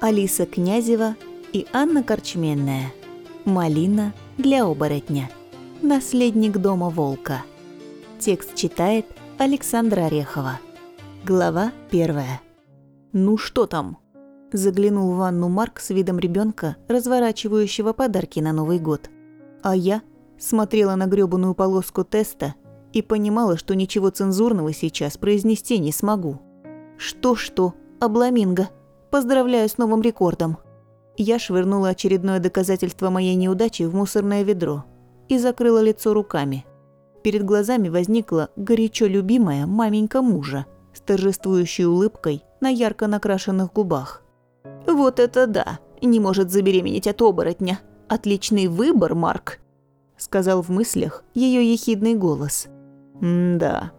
Алиса Князева и Анна Корчменная. Малина для оборотня. Наследник дома волка. Текст читает Александра Орехова. Глава первая. «Ну что там?» Заглянул в ванну Марк с видом ребенка, разворачивающего подарки на Новый год. А я смотрела на грёбаную полоску теста и понимала, что ничего цензурного сейчас произнести не смогу. Что-что, обламинго. Поздравляю с новым рекордом. Я швырнула очередное доказательство моей неудачи в мусорное ведро и закрыла лицо руками. Перед глазами возникла горячо любимая маменька мужа с торжествующей улыбкой на ярко накрашенных губах. «Вот это да! Не может забеременеть от оборотня! Отличный выбор, Марк!» сказал в мыслях ее ехидный голос. «Да».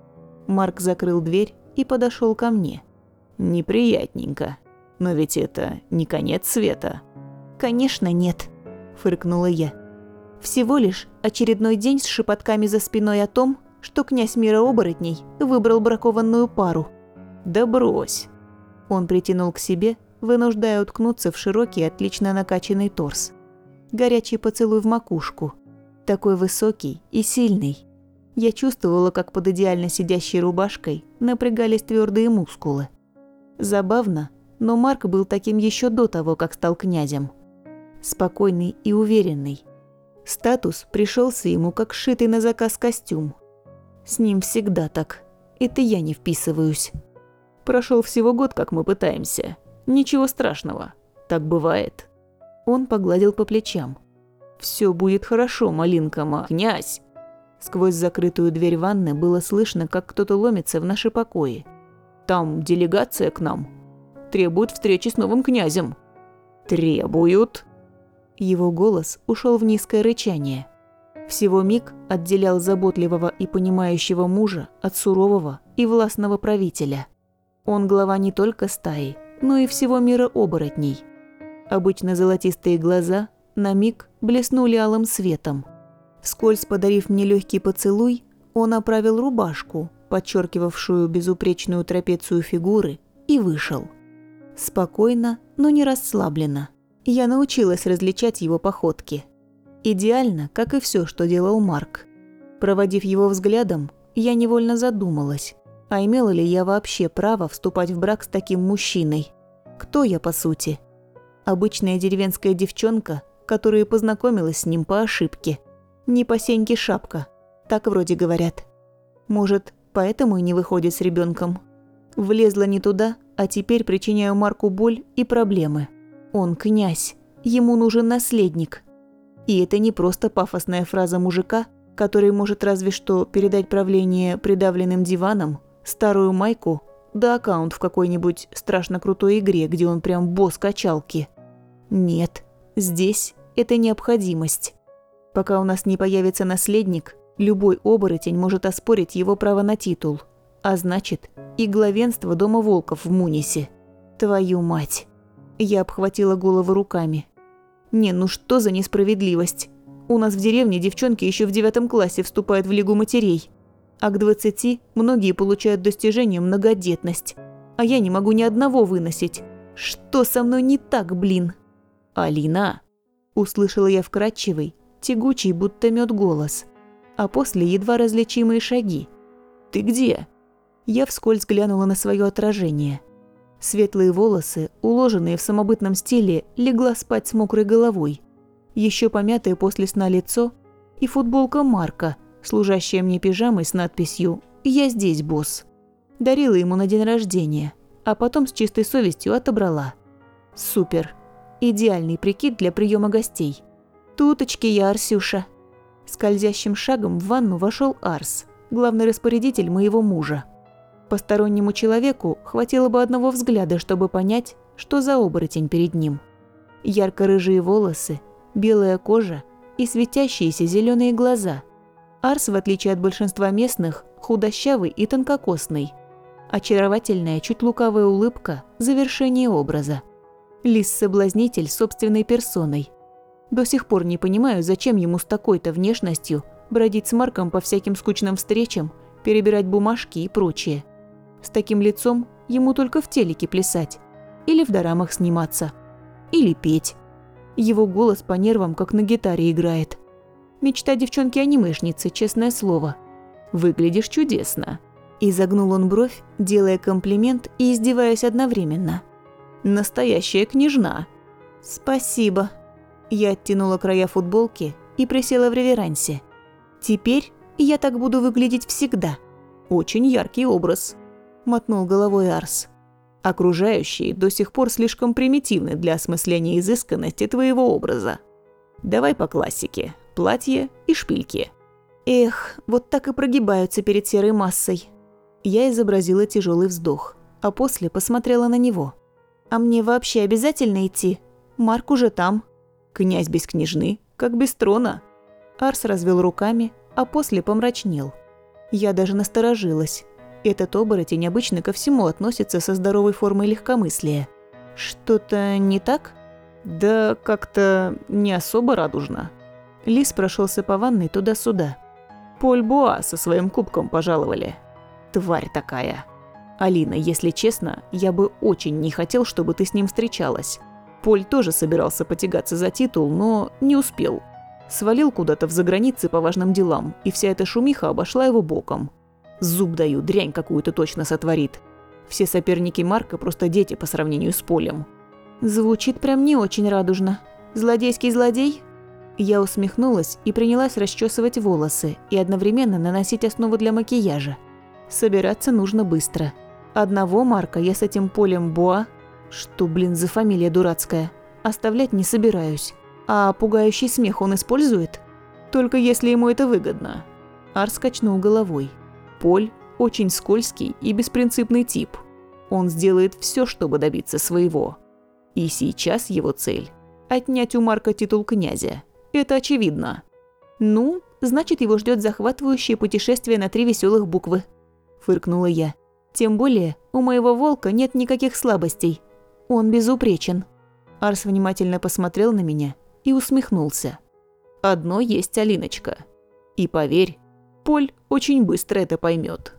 Марк закрыл дверь и подошел ко мне. «Неприятненько». Но ведь это не конец света. Конечно, нет, фыркнула я. Всего лишь очередной день с шепотками за спиной о том, что князь мира оборотней выбрал бракованную пару. Да брось. Он притянул к себе, вынуждая уткнуться в широкий, отлично накачанный торс. Горячий поцелуй в макушку. Такой высокий и сильный. Я чувствовала, как под идеально сидящей рубашкой напрягались твердые мускулы. Забавно, но Марк был таким еще до того, как стал князем. Спокойный и уверенный. Статус пришелся ему как шитый на заказ костюм. С ним всегда так. Это я не вписываюсь. Прошел всего год, как мы пытаемся. Ничего страшного. Так бывает. Он погладил по плечам. Все будет хорошо, малинка ма. Князь! Сквозь закрытую дверь ванны было слышно, как кто-то ломится в наши покои. Там делегация к нам требуют встречи с новым князем». «Требуют?» Его голос ушел в низкое рычание. Всего миг отделял заботливого и понимающего мужа от сурового и властного правителя. Он глава не только стаи, но и всего мира оборотней. Обычно золотистые глаза на миг блеснули алым светом. Вскользь подарив мне легкий поцелуй, он оправил рубашку, подчеркивавшую безупречную трапецию фигуры, и вышел. Спокойно, но не расслабленно. Я научилась различать его походки. Идеально, как и все, что делал Марк. Проводив его взглядом, я невольно задумалась, а имела ли я вообще право вступать в брак с таким мужчиной? Кто я, по сути? Обычная деревенская девчонка, которая познакомилась с ним по ошибке. Не по сеньке шапка, так вроде говорят. Может, поэтому и не выходит с ребенком. Влезла не туда, а теперь причиняю Марку боль и проблемы. Он князь, ему нужен наследник. И это не просто пафосная фраза мужика, который может разве что передать правление придавленным диваном, старую майку, да аккаунт в какой-нибудь страшно крутой игре, где он прям босс качалки. Нет, здесь это необходимость. Пока у нас не появится наследник, любой оборотень может оспорить его право на титул – а значит, и главенство Дома Волков в Мунисе. Твою мать. Я обхватила голову руками. Не, ну что за несправедливость? У нас в деревне девчонки еще в девятом классе вступают в Лигу матерей. А к двадцати многие получают достижение многодетность. А я не могу ни одного выносить. Что со мной не так, блин? Алина. Услышала я вкрадчивый, тягучий, будто мед голос. А после едва различимые шаги. Ты где? Я вскользь глянула на свое отражение. Светлые волосы, уложенные в самобытном стиле, легла спать с мокрой головой. Еще помятое после сна лицо и футболка Марка, служащая мне пижамой с надписью «Я здесь, босс». Дарила ему на день рождения, а потом с чистой совестью отобрала. Супер. Идеальный прикид для приема гостей. Туточки я, Арсюша. Скользящим шагом в ванну вошел Арс, главный распорядитель моего мужа. Постороннему человеку хватило бы одного взгляда, чтобы понять, что за оборотень перед ним. Ярко-рыжие волосы, белая кожа и светящиеся зеленые глаза. Арс, в отличие от большинства местных, худощавый и тонкокосный. Очаровательная, чуть лукавая улыбка – завершение образа. Лис-соблазнитель собственной персоной. До сих пор не понимаю, зачем ему с такой-то внешностью бродить с Марком по всяким скучным встречам, перебирать бумажки и прочее. С таким лицом ему только в телеке плясать или в дорамах сниматься. или петь. Его голос по нервам, как на гитаре играет. Мечта девчонки-анимешницы, честное слово. Выглядишь чудесно. И загнул он бровь, делая комплимент и издеваясь одновременно. Настоящая княжна. Спасибо. Я оттянула края футболки и присела в реверансе. Теперь я так буду выглядеть всегда. Очень яркий образ. Мотнул головой Арс. Окружающие до сих пор слишком примитивны для осмысления изысканности твоего образа. Давай по классике. Платье и шпильки. Эх, вот так и прогибаются перед серой массой. Я изобразила тяжелый вздох, а после посмотрела на него. А мне вообще обязательно идти? Марк уже там. Князь без княжны, как без трона. Арс развел руками, а после помрачнел. Я даже насторожилась. Этот оборотень обычно ко всему относится со здоровой формой легкомыслия. Что-то не так? Да как-то не особо радужно. Лис прошелся по ванной туда-сюда. Поль Буа со своим кубком пожаловали. Тварь такая. Алина, если честно, я бы очень не хотел, чтобы ты с ним встречалась. Поль тоже собирался потягаться за титул, но не успел. Свалил куда-то в загранице по важным делам, и вся эта шумиха обошла его боком. Зуб даю, дрянь какую-то точно сотворит. Все соперники Марка просто дети по сравнению с Полем. Звучит прям не очень радужно. Злодейский злодей? Я усмехнулась и принялась расчесывать волосы и одновременно наносить основу для макияжа. Собираться нужно быстро. Одного Марка я с этим Полем Боа, что, блин, за фамилия дурацкая, оставлять не собираюсь. А пугающий смех он использует? Только если ему это выгодно. Арс качнул головой. Поль очень скользкий и беспринципный тип. Он сделает все, чтобы добиться своего. И сейчас его цель – отнять у Марка титул князя. Это очевидно. Ну, значит, его ждет захватывающее путешествие на три веселых буквы. Фыркнула я. Тем более, у моего волка нет никаких слабостей. Он безупречен. Арс внимательно посмотрел на меня и усмехнулся. Одно есть Алиночка. И поверь, Поль очень быстро это поймет.